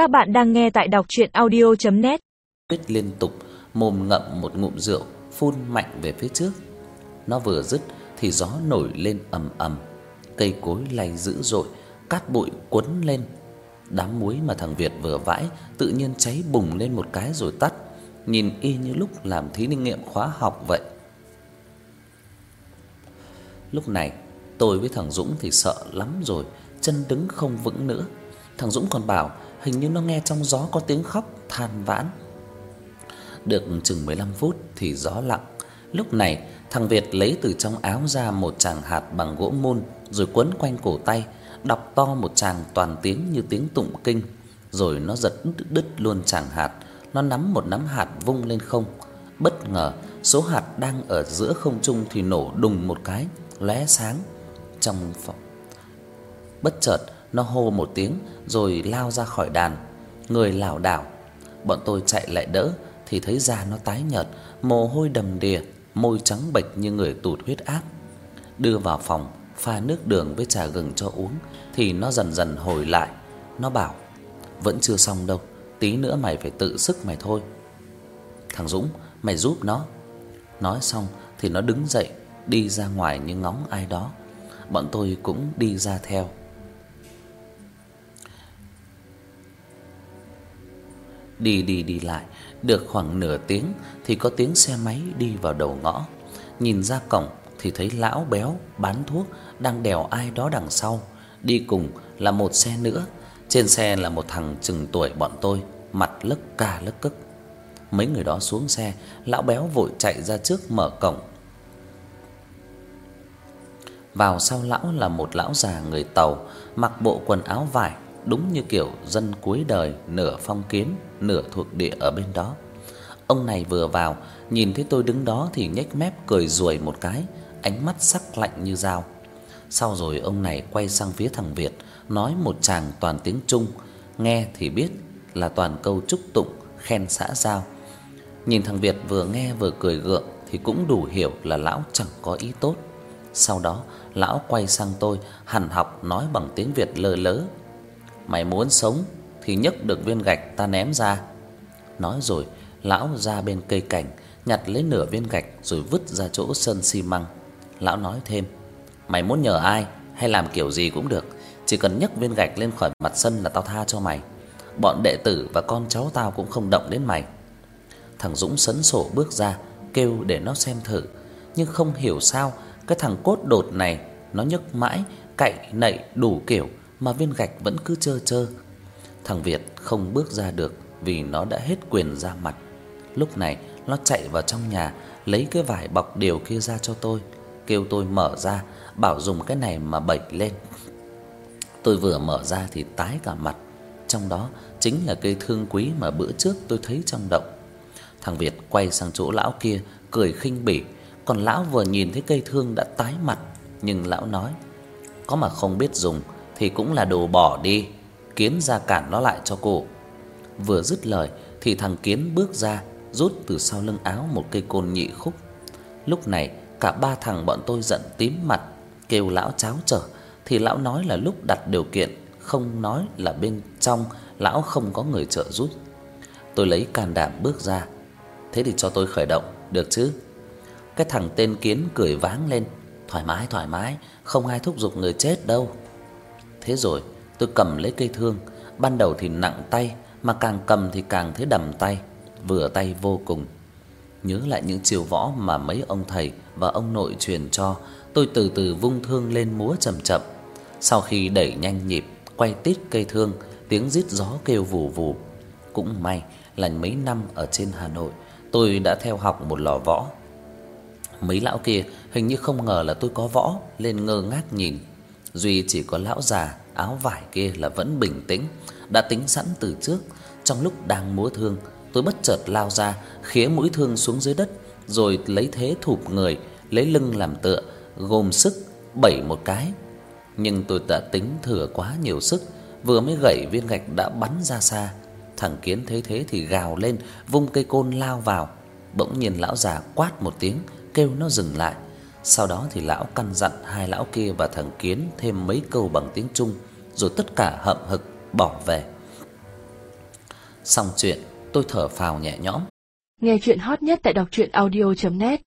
Các bạn đang nghe tại đọc audio net Tuyết liên tục mồm ngậm một ngụm rượu, phun mạnh về phía trước. Nó vừa dứt thì gió nổi lên ầm ầm, cây cối lay dữ dội, cát bụi cuốn lên. Đám muối mà thằng Việt vừa vãi tự nhiên cháy bùng lên một cái rồi tắt, nhìn y như lúc làm thí nghiệm khóa học vậy. Lúc này, tôi với thằng Dũng thì sợ lắm rồi, chân đứng không vững nữa. Thằng Dũng còn bảo hình như nó nghe trong gió có tiếng khóc than vãn. Được chừng 15 phút thì gió lặng. Lúc này, thằng Việt lấy từ trong áo ra một tràng hạt bằng gỗ mun rồi quấn quanh cổ tay, đọc to một tràng toàn tiếng như tiếng tụng kinh, rồi nó giật đứt, đứt luôn tràng hạt, nó nắm một nắm hạt vung lên không. Bất ngờ, số hạt đang ở giữa không trung thì nổ đùng một cái, lóe sáng trong phòng. Bất chợt, nó hô một tiếng rồi lao ra khỏi đàn, người lảo đảo. Bọn tôi chạy lại đỡ thì thấy da nó tái nhợt, mồ hôi đầm đìa, môi trắng bệch như người tụt huyết áp. Đưa vào phòng, pha nước đường với trà gừng cho uống thì nó dần dần hồi lại. Nó bảo: "Vẫn chưa xong đâu, tí nữa mày phải tự sức mày thôi." "Thằng Dũng, mày giúp nó." Nói xong thì nó đứng dậy, đi ra ngoài như ngóng ai đó. Bọn tôi cũng đi ra theo. Đi đi đi lại, được khoảng nửa tiếng thì có tiếng xe máy đi vào đầu ngõ. Nhìn ra cổng thì thấy lão béo bán thuốc đang đèo ai đó đằng sau, đi cùng là một xe nữa. Trên xe là một thằng chừng tuổi bọn tôi, mặt lấc ca lấc cức. Mấy người đó xuống xe, lão béo vội chạy ra trước mở cổng. Vào sau lão là một lão già người Tàu, mặc bộ quần áo vải đúng như kiểu dân cuối đời nửa phong kiến, nửa thuộc địa ở bên đó. Ông này vừa vào, nhìn thấy tôi đứng đó thì nhếch mép cười ruồi một cái, ánh mắt sắc lạnh như dao. Sau rồi ông này quay sang phía thằng Việt, nói một tràng toàn tiếng Trung, nghe thì biết là toàn câu chúc tụng khen xã giao. Nhìn thằng Việt vừa nghe vừa cười gượng thì cũng đủ hiểu là lão chẳng có ý tốt. Sau đó, lão quay sang tôi, hằn học nói bằng tiếng Việt lơ lớ mày muốn sống thì nhấc được viên gạch ta ném ra." Nói rồi, lão ra bên cây cảnh, nhặt lấy nửa viên gạch rồi vứt ra chỗ sân xi măng. Lão nói thêm: "Mày muốn nhờ ai hay làm kiểu gì cũng được, chỉ cần nhấc viên gạch lên khỏi mặt sân là tao tha cho mày. Bọn đệ tử và con cháu tao cũng không động đến mày." Thằng Dũng sấn sổ bước ra, kêu để nó xem thử, nhưng không hiểu sao cái thằng cốt đột này nó nhấc mãi, cậy nậy đủ kiểu mà viên gạch vẫn cứ trơ trơ. Thằng Việt không bước ra được vì nó đã hết quyền ra mặt. Lúc này nó chạy vào trong nhà lấy cái vải bọc điều kia ra cho tôi, kêu tôi mở ra, bảo dùng cái này mà bẩy lên. Tôi vừa mở ra thì tái cả mặt, trong đó chính là cây thương quý mà bữa trước tôi thấy trong động. Thằng Việt quay sang chỗ lão kia cười khinh bỉ, còn lão vừa nhìn thấy cây thương đã tái mặt, nhưng lão nói: "Có mà không biết dùng thì cũng là đồ bỏ đi, Kiến ra cản nó lại cho cô." Vừa dứt lời thì thằng Kiến bước ra, rút từ sau lưng áo một cây côn nhị khúc. Lúc này, cả ba thằng bọn tôi giận tím mặt, kêu lão cháo trở thì lão nói là lúc đặt điều kiện, không nói là bên trong lão không có người trợ giúp. Tôi lấy can đảm bước ra. Thế thì cho tôi khởi động, được chứ? Cái thằng tên Kiến cười váng lên, thoải mái thoải mái, không ai thúc giục người chết đâu. Thế rồi, tôi cầm lấy cây thương, ban đầu thì nặng tay, mà càng cầm thì càng thấy đầm tay, vừa tay vô cùng. Nhớ lại những chiều võ mà mấy ông thầy và ông nội truyền cho, tôi từ từ vung thương lên múa chậm chậm. Sau khi đẩy nhanh nhịp, quay tít cây thương, tiếng rít gió kêu vù vù. Cũng may là mấy năm ở trên Hà Nội, tôi đã theo học một lò võ. Mấy lão kia hình như không ngờ là tôi có võ, lên ngơ ngác nhìn. Duy chỉ có lão già áo vải kia là vẫn bình tĩnh, đã tính sẵn từ trước, trong lúc đang múa thương, tôi bất chợt lao ra, khía mũi thương xuống dưới đất, rồi lấy thế thụp người, lấy lưng làm tựa, gồm sức bẩy một cái. Nhưng tôi đã tính thừa quá nhiều sức, vừa mới gẩy viên gạch đã bắn ra xa. Thằng Kiến thấy thế thì gào lên, vung cây côn lao vào. Bỗng nhiên lão già quát một tiếng, kêu nó dừng lại. Sau đó thì lão căn dặn hai lão kia và thằng Kiến thêm mấy câu bằng tiếng Trung, rồi tất cả hậm hực bỏ về. Xong chuyện, tôi thở phào nhẹ nhõm. Nghe chuyện hot nhất tại đọc truyện audio net